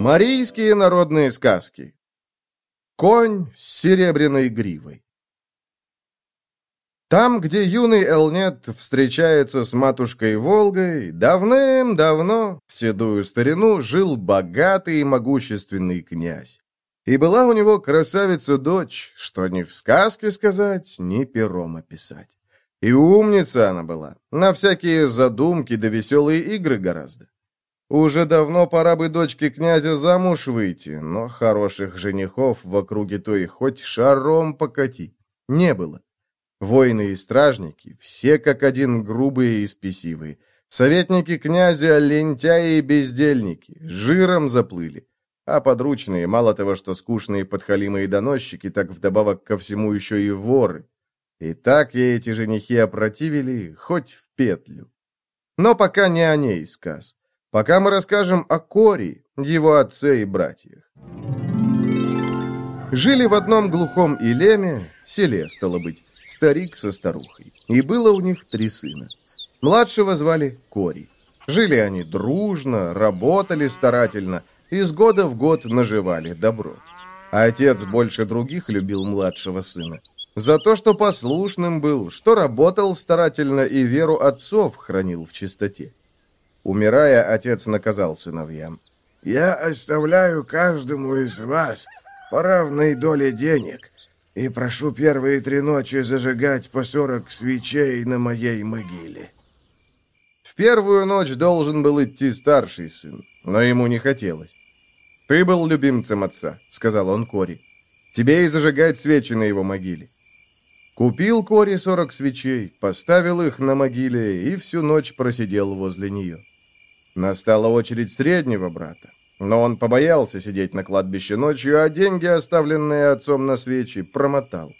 Марийские народные сказки Конь с серебряной гривой Там, где юный Элнет встречается с матушкой Волгой, давным-давно, в седую старину, жил богатый и могущественный князь. И была у него красавица-дочь, что ни в сказке сказать, ни пером описать. И умница она была, на всякие задумки да веселые игры гораздо. Уже давно пора бы дочке князя замуж выйти, но хороших женихов в округе той хоть шаром покати. Не было. Воины и стражники, все как один грубые и спесивые. Советники князя, лентяи и бездельники, жиром заплыли. А подручные, мало того, что скучные подхалимы и доносчики, так вдобавок ко всему еще и воры. И так ей эти женихи опротивили, хоть в петлю. Но пока не о ней сказ. Пока мы расскажем о Кори, его отце и братьях. Жили в одном глухом Илеме, селе, стало быть, старик со старухой. И было у них три сына. Младшего звали Кори. Жили они дружно, работали старательно, из года в год наживали добро. А отец больше других любил младшего сына. За то, что послушным был, что работал старательно и веру отцов хранил в чистоте. Умирая, отец наказал сыновьям. «Я оставляю каждому из вас по равной доле денег и прошу первые три ночи зажигать по сорок свечей на моей могиле». В первую ночь должен был идти старший сын, но ему не хотелось. «Ты был любимцем отца», — сказал он Кори. «Тебе и зажигать свечи на его могиле». Купил Кори сорок свечей, поставил их на могиле и всю ночь просидел возле нее. Настала очередь среднего брата. Но он побоялся сидеть на кладбище ночью, а деньги, оставленные отцом на свечи, промотал.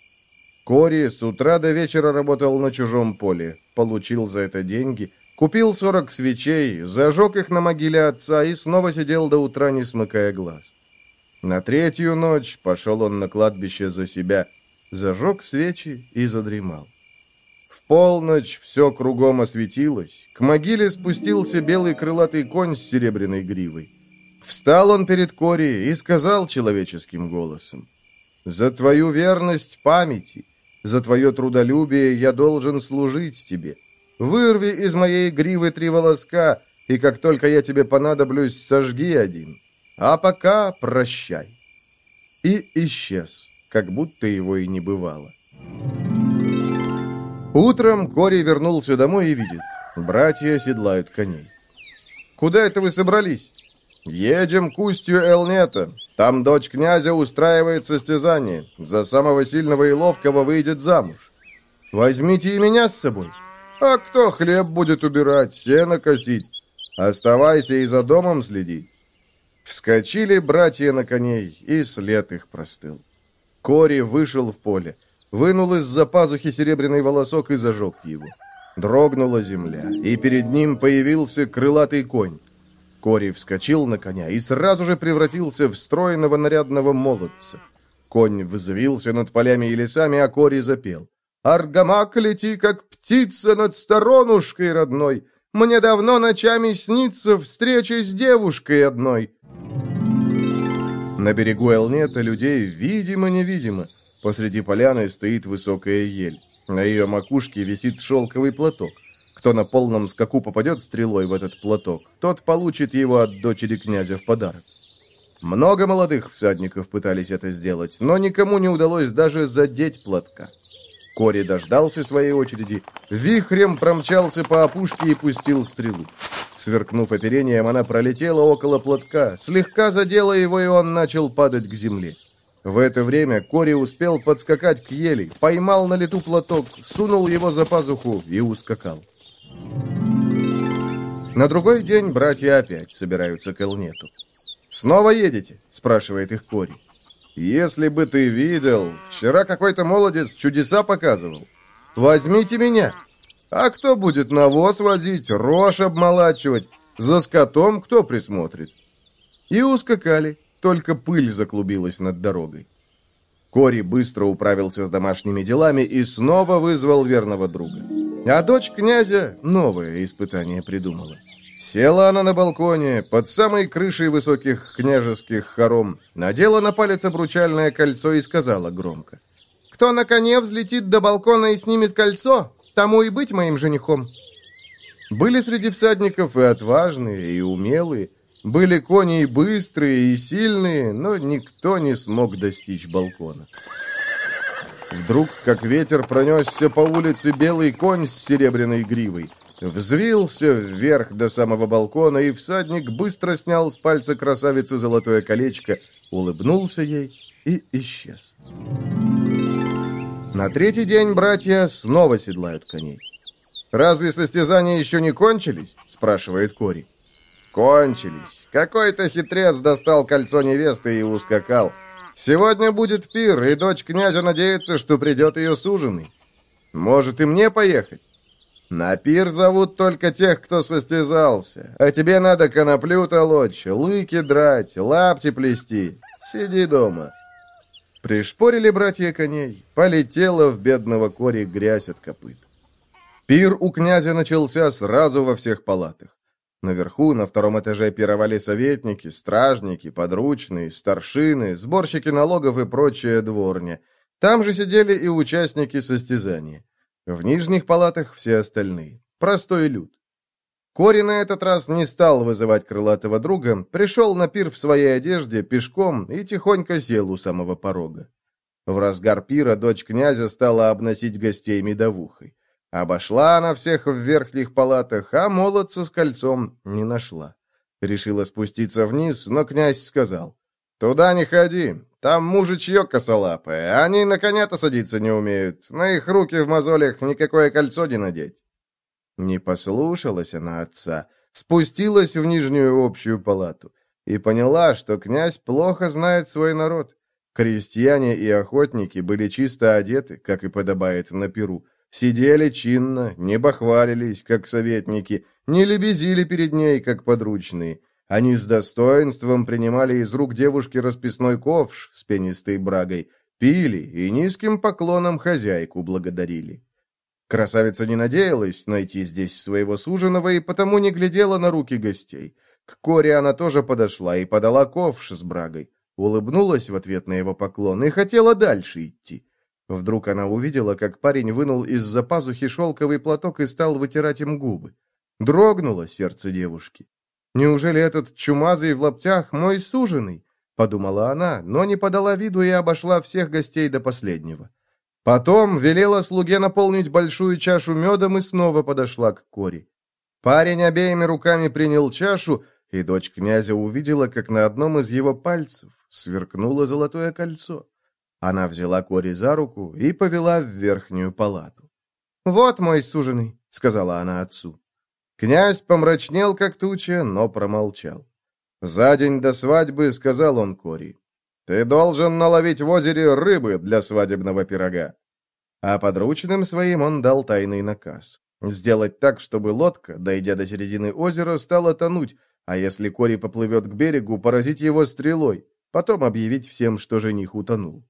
Кори с утра до вечера работал на чужом поле, получил за это деньги, купил 40 свечей, зажег их на могиле отца и снова сидел до утра, не смыкая глаз. На третью ночь пошел он на кладбище за себя, зажег свечи и задремал полночь все кругом осветилось. К могиле спустился белый крылатый конь с серебряной гривой. Встал он перед Кори и сказал человеческим голосом, «За твою верность памяти, за твое трудолюбие я должен служить тебе. Вырви из моей гривы три волоска, и как только я тебе понадоблюсь, сожги один. А пока прощай». И исчез, как будто его и не бывало. Утром Кори вернулся домой и видит. Братья седлают коней. «Куда это вы собрались?» «Едем к устью Элнета. Там дочь князя устраивает состязание. За самого сильного и ловкого выйдет замуж. Возьмите и меня с собой. А кто хлеб будет убирать, сено косить? Оставайся и за домом следи». Вскочили братья на коней, и след их простыл. Кори вышел в поле вынул из-за пазухи серебряный волосок и зажег его. Дрогнула земля, и перед ним появился крылатый конь. Кори вскочил на коня и сразу же превратился в стройного нарядного молодца. Конь взвился над полями и лесами, а Кори запел. «Аргамак, лети, как птица над сторонушкой родной! Мне давно ночами снится встреча с девушкой одной!» На берегу Элнета людей видимо-невидимо — Посреди поляны стоит высокая ель. На ее макушке висит шелковый платок. Кто на полном скаку попадет стрелой в этот платок, тот получит его от дочери князя в подарок. Много молодых всадников пытались это сделать, но никому не удалось даже задеть платка. Кори дождался своей очереди, вихрем промчался по опушке и пустил стрелу. Сверкнув оперением, она пролетела около платка, слегка задела его, и он начал падать к земле. В это время Кори успел подскакать к ели, поймал на лету платок, сунул его за пазуху и ускакал. На другой день братья опять собираются к Элнету. «Снова едете?» – спрашивает их Кори. «Если бы ты видел, вчера какой-то молодец чудеса показывал. Возьмите меня. А кто будет навоз возить, рожь обмолачивать? За скотом кто присмотрит?» И ускакали только пыль заклубилась над дорогой. Кори быстро управился с домашними делами и снова вызвал верного друга. А дочь князя новое испытание придумала. Села она на балконе, под самой крышей высоких княжеских хором, надела на палец обручальное кольцо и сказала громко. «Кто на коне взлетит до балкона и снимет кольцо, тому и быть моим женихом». Были среди всадников и отважные, и умелые, были кони и быстрые, и сильные, но никто не смог достичь балкона. Вдруг, как ветер, пронесся по улице белый конь с серебряной гривой. Взвился вверх до самого балкона, и всадник быстро снял с пальца красавицы золотое колечко, улыбнулся ей и исчез. На третий день братья снова седлают коней. «Разве состязания еще не кончились?» – спрашивает Кори. «Кончились. Какой-то хитрец достал кольцо невесты и ускакал. Сегодня будет пир, и дочь князя надеется, что придет ее суженый. Может, и мне поехать?» На пир зовут только тех, кто состязался. А тебе надо коноплю толочь, лыки драть, лапти плести. Сиди дома. Пришпорили братья коней. Полетела в бедного кори грязь от копыт. Пир у князя начался сразу во всех палатах. Наверху, на втором этаже пировали советники, стражники, подручные, старшины, сборщики налогов и прочая дворня. Там же сидели и участники состязания. В нижних палатах все остальные. Простой люд. Кори на этот раз не стал вызывать крылатого друга, пришел на пир в своей одежде, пешком, и тихонько сел у самого порога. В разгар пира дочь князя стала обносить гостей медовухой. Обошла она всех в верхних палатах, а молодца с кольцом не нашла. Решила спуститься вниз, но князь сказал, «Туда не ходи, там мужичье косолапое, они на коня-то садиться не умеют, на их руки в мозолях никакое кольцо не надеть». Не послушалась она отца, спустилась в нижнюю общую палату и поняла, что князь плохо знает свой народ. Крестьяне и охотники были чисто одеты, как и подобает на перу, сидели чинно, не бахвалились, как советники, не лебезили перед ней, как подручные, они с достоинством принимали из рук девушки расписной ковш с пенистой брагой, пили и низким поклоном хозяйку благодарили. Красавица не надеялась найти здесь своего суженого и потому не глядела на руки гостей. К Коре она тоже подошла и подала ковш с брагой. Улыбнулась в ответ на его поклон и хотела дальше идти. Вдруг она увидела, как парень вынул из-за пазухи шелковый платок и стал вытирать им губы. Дрогнуло сердце девушки. «Неужели этот чумазый в лаптях мой суженый?» — подумала она, но не подала виду и обошла всех гостей до последнего. Потом велела слуге наполнить большую чашу медом и снова подошла к Кори. Парень обеими руками принял чашу, и дочь князя увидела, как на одном из его пальцев сверкнуло золотое кольцо. Она взяла Кори за руку и повела в верхнюю палату. «Вот мой суженый», — сказала она отцу. Князь помрачнел, как туча, но промолчал. За день до свадьбы сказал он Кори, «Ты должен наловить в озере рыбы для свадебного пирога». А подручным своим он дал тайный наказ. Сделать так, чтобы лодка, дойдя до середины озера, стала тонуть, а если Кори поплывет к берегу, поразить его стрелой, потом объявить всем, что жених утонул.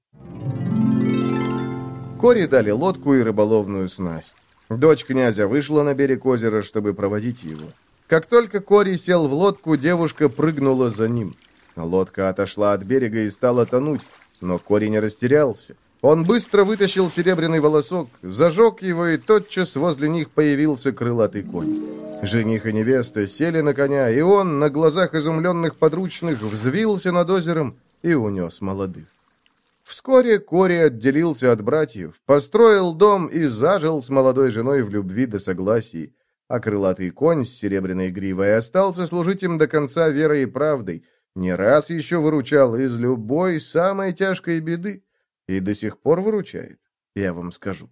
Кори дали лодку и рыболовную снасть. Дочь князя вышла на берег озера, чтобы проводить его. Как только Кори сел в лодку, девушка прыгнула за ним. Лодка отошла от берега и стала тонуть, но Кори не растерялся. Он быстро вытащил серебряный волосок, зажег его, и тотчас возле них появился крылатый конь. Жених и невеста сели на коня, и он, на глазах изумленных подручных, взвился над озером и унес молодых. Вскоре Кори отделился от братьев, построил дом и зажил с молодой женой в любви до согласии, а крылатый конь с серебряной гривой остался служить им до конца верой и правдой, не раз еще выручал из любой самой тяжкой беды и до сих пор выручает, я вам скажу.